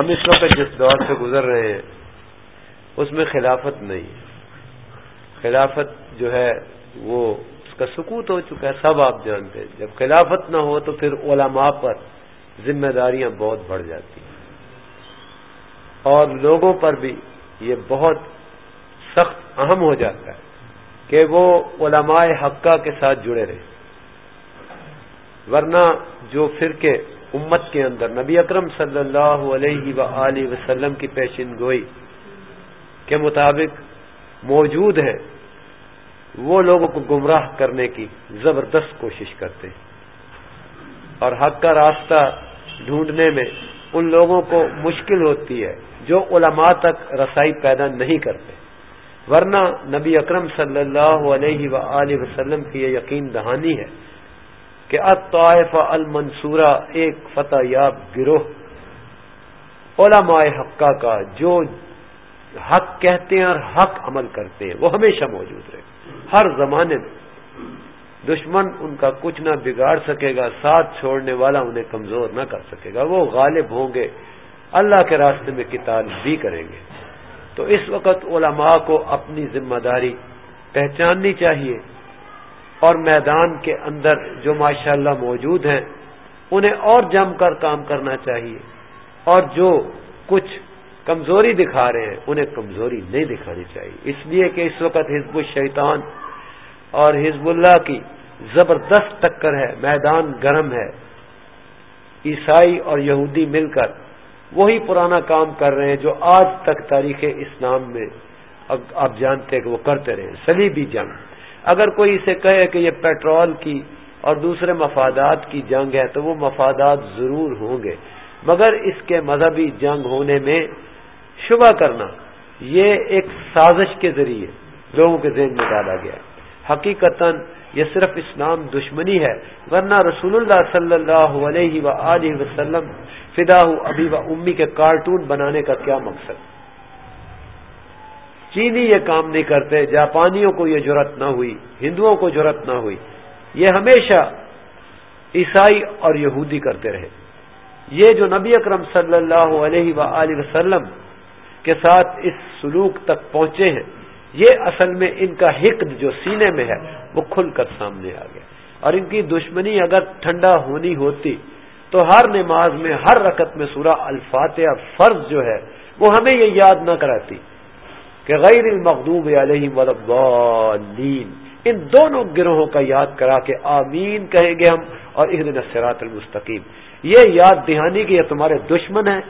ہم اس وقت جس دور سے گزر رہے ہیں، اس میں خلافت نہیں خلافت جو ہے، وہ اس کا سکوت ہو چکا ہے، سب آپ جانتے ہیں۔ جب خلافت نہ ہو تو پھر علماء پر ذمہ داریاں بہت بڑھ جاتی ہیں۔ اور لوگوں پر بھی یہ بہت سخت اہم ہو جاتا ہے کہ وہ علماء حقہ کے ساتھ جڑے رہے ورنہ جو فرقے امت کے اندر نبی اکرم صلی اللہ علیہ و وسلم کی پیشن گوئی کے مطابق موجود ہیں وہ لوگوں کو گمراہ کرنے کی زبردست کوشش کرتے ہیں۔ اور حق کا راستہ ڈھونڈنے میں ان لوگوں کو مشکل ہوتی ہے جو علماء تک رسائی پیدا نہیں کرتے۔ ورنہ نبی اکرم صلی اللہ علیہ و وسلم کی یہ یقین دہانی ہے کہ اطائف المنصورہ ایک فتح یاب گروہ علماء حقہ کا جو حق کہتے ہیں اور حق عمل کرتے ہیں، وہ ہمیشہ موجود رہے۔ ہر زمانے میں دشمن ان کا کچھ نہ بگاڑ سکے گا، ساتھ چھوڑنے والا انہیں کمزور نہ کر سکے گا۔ وہ غالب ہوں گے، اللہ کے راستے میں کتاب بھی کریں گے۔ تو اس وقت علماء کو اپنی ذمہ داری پہچاننی چاہیے۔ اور میدان کے اندر جو ماشاءاللہ موجود ہیں، انہیں اور جم کر کام کرنا چاہیے۔ اور جو کچھ کمزوری دکھا رہے ہیں، انہیں کمزوری نہیں دکھانی چاہیے۔ اس لیے کہ اس وقت حزب الشیطان اور حزب اللہ کی زبردست ٹکر ہے، میدان گرم ہے۔ عیسائی اور یہودی مل کر وہی پرانا کام کر رہے ہیں جو آج تک تاریخ اسلام میں آپ جانتے ہیں کہ وہ کرتے رہے سلیبی جنگ۔ اگر کوئی اسے کہے کہ یہ پیٹرول کی اور دوسرے مفادات کی جنگ ہے تو وہ مفادات ضرور ہوں گے۔ مگر اس کے مذہبی جنگ ہونے میں شبہ کرنا یہ ایک سازش کے ذریعے لوگوں کے ذہن میں ڈالا گیا حقیقت یہ صرف اسلام دشمنی ہے، ورنہ رسول اللہ صلی اللہ علیہ و وسلم فدا ابھی و امی کے کارٹون بنانے کا کیا مقصد؟ چینی یہ کام نہیں کرتے، جاپانیوں کو یہ ضرورت نہ ہوئی، ہندوؤں کو ضرورت نہ ہوئی۔ یہ ہمیشہ عیسائی اور یہودی کرتے رہے۔ یہ جو نبی اکرم صلی اللہ علیہ و وسلم کے ساتھ اس سلوک تک پہنچے ہیں، یہ اصل میں ان کا حقد جو سینے میں ہے، وہ کھل کر سامنے آ گیا۔ اور ان کی دشمنی اگر ٹھنڈا ہونی ہوتی، تو ہر نماز میں، ہر رکت میں سورہ الفاتحہ فرض جو ہے، وہ ہمیں یہ یاد نہ کراتی۔ کہ غیر المغضوب علیہ ولین ان دونوں گروہوں کا یاد کرا کے آمین کہیں گے ہم اور ایک دن سرات المستقیم۔ یہ یاد دہانی کہ یہ تمہارے دشمن ہیں۔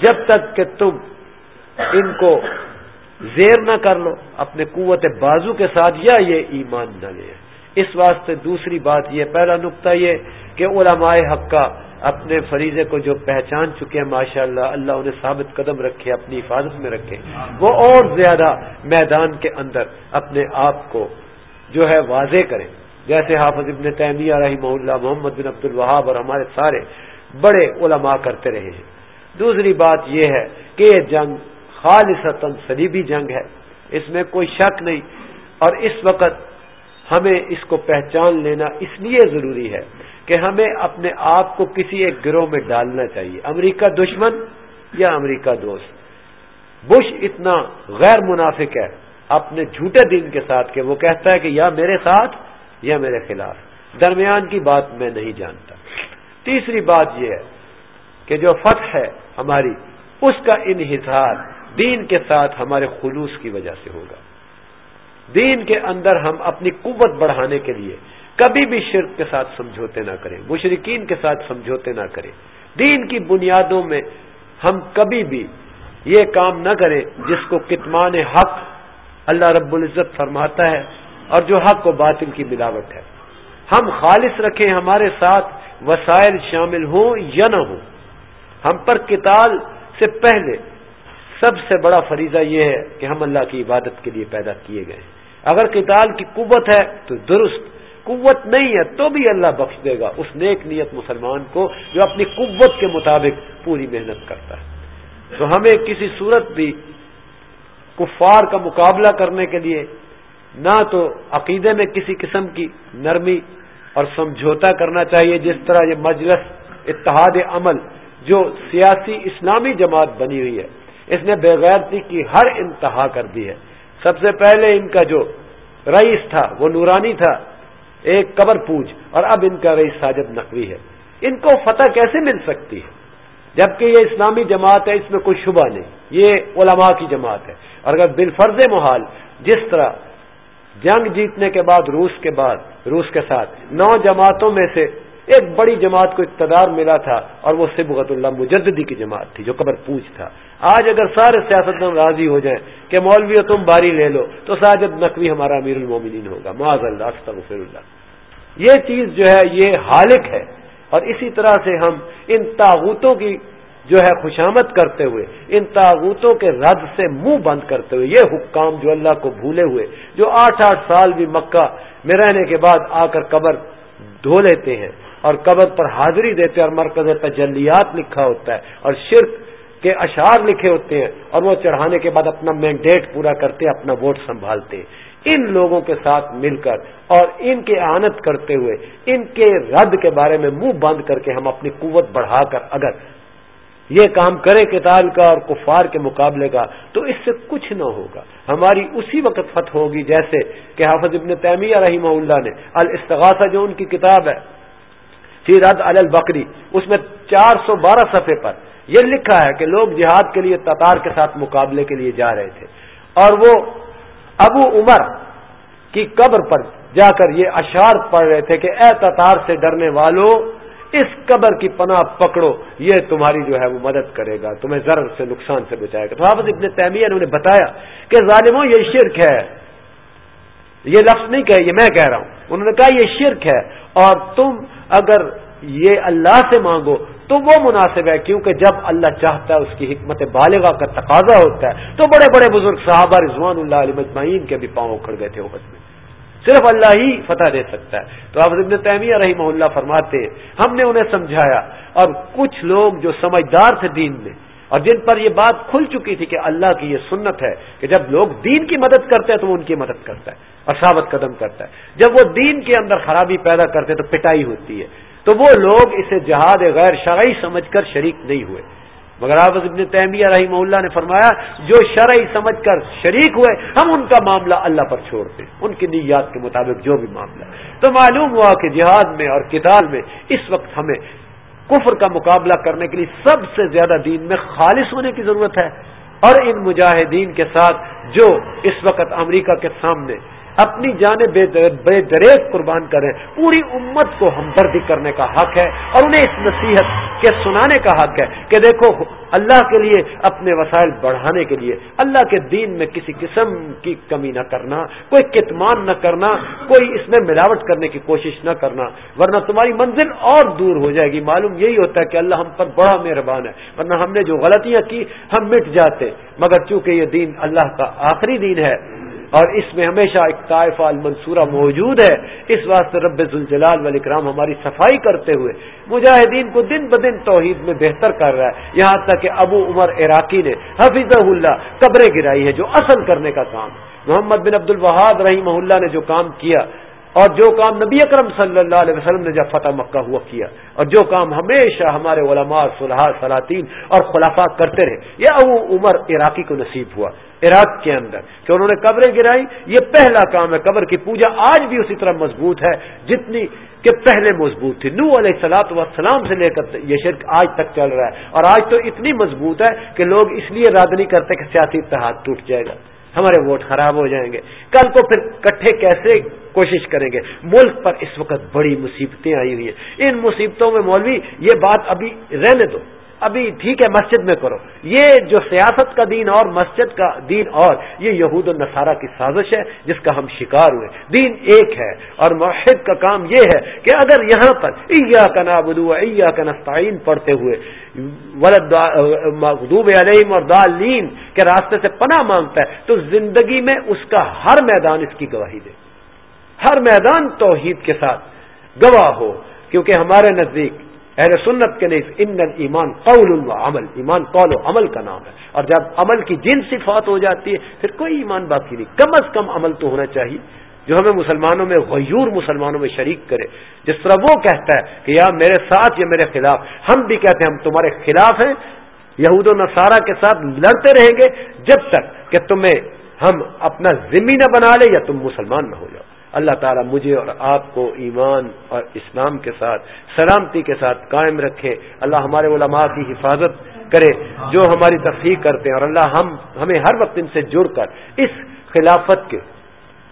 جب تک کہ تم ان کو زیر نہ کر لو، اپنے قوت بازو کے ساتھ یا یہ ایمان نہ لے۔ اس واسطے دوسری بات یہ، پہلا نقطہ یہ کہ علماء حق کا اپنے فریضے کو جو پہچان چکے ہیں ماشاء اللہ اللہ انہیں ثابت قدم رکھے، اپنی حفاظت میں رکھے۔ وہ اور زیادہ میدان کے اندر اپنے آپ کو جو ہے واضح کریں۔ جیسے حافظ ابن تیمیہ رحمہ اللہ، محمد بن عبد الوہاب اور ہمارے سارے بڑے علماء کرتے رہے ہیں۔ دوسری بات یہ ہے کہ یہ جنگ خالصتا صلیبی جنگ ہے۔ اس میں کوئی شک نہیں۔ اور اس وقت ہمیں اس کو پہچان لینا اس لیے ضروری ہے کہ ہمیں اپنے آپ کو کسی ایک گروہ میں ڈالنا چاہیے، امریکہ دشمن یا امریکہ دوست؟ بش اتنا غیر منافق ہے، اپنے جھوٹے دین کے ساتھ کہ وہ کہتا ہے کہ یا میرے ساتھ یا میرے خلاف۔ درمیان کی بات میں نہیں جانتا۔ تیسری بات یہ ہے کہ جو فتح ہے ہماری، اس کا انحصار دین کے ساتھ ہمارے خلوص کی وجہ سے ہوگا۔ دین کے اندر ہم اپنی قوت بڑھانے کے لیے کبھی بھی شرک کے ساتھ سمجھوتے نہ کریں مشرقین کے ساتھ سمجھوتے نہ کریں۔ دین کی بنیادوں میں ہم کبھی بھی یہ کام نہ کریں جس کو کتمان حق اللہ رب العزت فرماتا ہے اور جو حق و باطل کی ملاوٹ ہے۔ ہم خالص رکھیں، ہمارے ساتھ وسائل شامل ہوں یا نہ ہوں۔ ہم پر کتال سے پہلے سب سے بڑا فریضہ یہ ہے کہ ہم اللہ کی عبادت کے لیے پیدا کیے گئے۔ اگر کتاب کی قوت ہے تو درست قوت نہیں ہے تو بھی اللہ بخش دے گا اس نیک نیت مسلمان کو جو اپنی قوت کے مطابق پوری محنت کرتا ہے۔ تو ہمیں کسی صورت بھی کفار کا مقابلہ کرنے کے لیے نہ تو عقیدے میں کسی قسم کی نرمی اور سمجھوتا کرنا چاہیے جس طرح یہ مجلس اتحاد عمل جو سیاسی اسلامی جماعت بنی ہوئی ہے، اس نے بےغیرتی کی ہر انتہا کر دی ہے۔ سب سے پہلے ان کا جو رئیس تھا، وہ نورانی تھا ایک قبر پوج اور اب ان کا رئیس ساجد نقوی ہے۔ ان کو فتح کیسے مل سکتی ہے؟ جبکہ یہ اسلامی جماعت ہے، اس میں کوئی شبہ نہیں۔ یہ علماء کی جماعت ہے۔ اور اگر بالفرض محال جس طرح جنگ جیتنے کے بعد، روس کے بعد، روس کے ساتھ نو جماعتوں میں سے ایک بڑی جماعت کو اقتدار ملا تھا اور وہ سبغت اللہ مجددی کی جماعت تھی، جو قبر پوچھ تھا۔ آج اگر سارے سیاستدان راضی ہو جائیں کہ مولوی تم باری لے لو، تو ساجد نقوی ہمارا امیر المومنین ہوگا۔ معاذ اللہ، استغفر اللہ۔ یہ چیز جو ہے، یہ حالق ہے۔ اور اسی طرح سے ہم ان تاغوتوں کی جو ہے خوشامد کرتے ہوئے، ان تاغوتوں کے رد سے منہ بند کرتے ہوئے، یہ حکام جو اللہ کو بھولے ہوئے، جو آٹھ آٹھ سال بھی مکہ میں رہنے کے بعد آ کر قبر دھو لیتے ہیں اور قبر پر حاضری دیتے اور مرکز تجلیات لکھا ہوتا ہے اور شرک کے اشعار لکھے ہوتے ہیں اور وہ چڑھانے کے بعد اپنا مینڈیٹ پورا کرتے ہیں، اپنا ووٹ سنبھالتے ہیں۔ ان لوگوں کے ساتھ مل کر اور ان کے آنت کرتے ہوئے، ان کے رد کے بارے میں منہ بند کر کے ہم اپنی قوت بڑھا کر اگر یہ کام کرے کتاب کا اور کفار کے مقابلے کا، تو اس سے کچھ نہ ہوگا۔ ہماری اسی وقت فتح ہوگی جیسے کہ حافظ ابن تیمیہ رحمہ اللہ نے الاستغاثہ جو ان کی کتاب ہے سیرت البکری اس میں چار سو بارہ صفحے پر یہ لکھا ہے کہ لوگ جہاد کے لیے تتار کے ساتھ مقابلے کے لیے جا رہے تھے اور وہ ابو عمر کی قبر پر جا کر یہ اشعار پڑھ رہے تھے کہ اے تتار سے ڈرنے والوں اس قبر کی پناہ پکڑو، یہ تمہاری جو ہے وہ مدد کرے گا، تمہیں ضرر سے نقصان سے بچائے گا۔ تو حافظ ابن تیمیہ نے بتایا کہ ظالموں، یہ شرک ہے۔ یہ لفظ نہیں کہ یہ میں کہہ رہا ہوں۔ انہوں نے کہا یہ شرک ہے اور تم اگر یہ اللہ سے مانگو تو وہ مناسب ہے، کیونکہ جب اللہ چاہتا ہے، اس کی حکمت بالغا کا تقاضا ہوتا ہے، تو بڑے بڑے بزرگ صحابہ رضوان اللہ علیہ مجمعین کے بھی پاؤں اکھڑ گئے تھے میں۔ صرف اللہ ہی فتح دے سکتا ہے۔ تو آپ ابن تیمیہ رحمہ اللہ فرماتے ہم نے انہیں سمجھایا۔ اور کچھ لوگ جو سمجھدار تھے دین میں، اور جن پر یہ بات کھل چکی تھی کہ اللہ کی یہ سنت ہے کہ جب لوگ دین کی مدد کرتے ہیں، تو وہ ان کی مدد کرتا ہے اور ثابت قدم کرتا ہے۔ جب وہ دین کے اندر خرابی پیدا کرتے تو پٹائی ہوتی ہے۔ تو وہ لوگ اسے جہاد غیر شرعی سمجھ کر شریک نہیں ہوئے۔ مگر آپ ابن تیمیہ رحمہ اللہ نے فرمایا، جو شرعی سمجھ کر شریک ہوئے، ہم ان کا معاملہ اللہ پر چھوڑتے ہیں ان کی نیات کے مطابق جو بھی معاملہ۔ تو معلوم ہوا کہ جہاد میں اور کتاب میں اس وقت ہمیں کفر کا مقابلہ کرنے کے لیے سب سے زیادہ دین میں خالص ہونے کی ضرورت ہے۔ اور ان مجاہدین کے ساتھ جو اس وقت امریکہ کے سامنے اپنی جانب بے دریک قربان کریں۔ پوری امت کو ہمدردی کرنے کا حق ہے اور انہیں اس نصیحت کے سنانے کا حق ہے کہ دیکھو، اللہ کے لیے اپنے وسائل بڑھانے کے لیے، اللہ کے دین میں کسی قسم کی کمی نہ کرنا، کوئی کتمان نہ کرنا، کوئی اس میں ملاوٹ کرنے کی کوشش نہ کرنا، ورنہ تمہاری منزل اور دور ہو جائے گی۔ معلوم یہی ہوتا ہے کہ اللہ ہم پر بڑا مہربان ہے، ورنہ ہم نے جو غلطیاں کی، ہم مٹ جاتے۔ مگر چونکہ یہ دین اللہ کا آخری دین ہے اور اس میں ہمیشہ ایک طائفہ المنصورہ موجود ہے۔ اس واسطے رب الجلال والاکرام ہماری صفائی کرتے ہوئے مجاہدین کو دن بدن توحید میں بہتر کر رہا ہے۔ یہاں تک کہ ابو عمر عراقی نے حفیظ اللہ قبریں گرائی ہے جو اصل کرنے کا کام۔ محمد بن عبد الوہاد رحیم اللہ نے جو کام کیا اور جو کام نبی اکرم صلی اللہ علیہ وسلم نے جب فتح مکہ ہوا کیا، اور جو کام ہمیشہ ہمارے علماء صلاح سلاطین اور خلافہ کرتے رہے، یہ ابو عمر عراقی کو نصیب ہوا، عراق کے اندر، کہ انہوں نے قبریں گرائی، یہ پہلا کام ہے، قبر کی پوجا آج بھی اسی طرح مضبوط ہے، جتنی کہ پہلے مضبوط تھی۔ نو علیہ سلاط وسلام سے لے کر یہ شرک آج تک چل رہا ہے، اور آج تو اتنی مضبوط ہے کہ لوگ اس لیے راد نہیں کرتے کہ سیاسی اتحاد ٹوٹ جائے گا۔ ہمارے ووٹ خراب ہو جائیں گے۔ کل کو پھر کٹھے کیسے کوشش کریں گے؟ ملک پر اس وقت بڑی مصیبتیں آئی ہوئی ہیں۔ ان مصیبتوں میں مولوی، یہ بات ابھی رہنے دو۔ ابھی ٹھیک ہے، مسجد میں کرو یہ جو سیاست کا دین اور مسجد کا دین اور، یہ یہود النصارہ کی سازش ہے، جس کا ہم شکار ہوئے۔ دین ایک ہے اور معاہد کا کام یہ ہے کہ اگر یہاں پر ایا کا نابدو ایا کا نستعین پڑھتے ہوئے مغدوب علیہم اور دالین کے راستے سے پناہ مانگتا ہے، تو زندگی میں اس کا ہر میدان اس کی گواہی دے۔ ہر میدان توحید کے ساتھ گواہ ہو، کیونکہ ہمارے نزدیک اہل سنت کے لیے ان ایمان قول و عمل، ایمان قول و عمل کا نام ہے۔ اور جب عمل کی جن صفات ہو جاتی ہے پھر کوئی ایمان باقی نہیں۔ کم از کم عمل تو ہونا چاہیے، جو ہمیں مسلمانوں میں، غیور مسلمانوں میں شریک کرے۔ جس طرح وہ کہتا ہے کہ یا میرے ساتھ یا میرے خلاف، ہم بھی کہتے ہیں ہم تمہارے خلاف ہیں۔ یہود و نصارہ کے ساتھ لڑتے رہیں گے جب تک کہ تمہیں ہم اپنا ذمہ نہ بنا لے یا تم مسلمان نہ ہو جاؤ۔ اللہ تعالیٰ مجھے اور آپ کو ایمان اور اسلام کے ساتھ، سلامتی کے ساتھ قائم رکھے۔ اللہ ہمارے علماء کی حفاظت کرے، جو ہماری تفریح کرتے ہیں۔ اور اللہ ہم، ہمیں ہر وقت ان سے جڑ کر اس خلافت کے،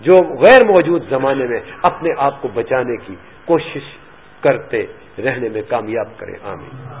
جو غیر موجود زمانے میں اپنے آپ کو بچانے کی کوشش کرتے رہنے میں کامیاب کرے۔ آمین۔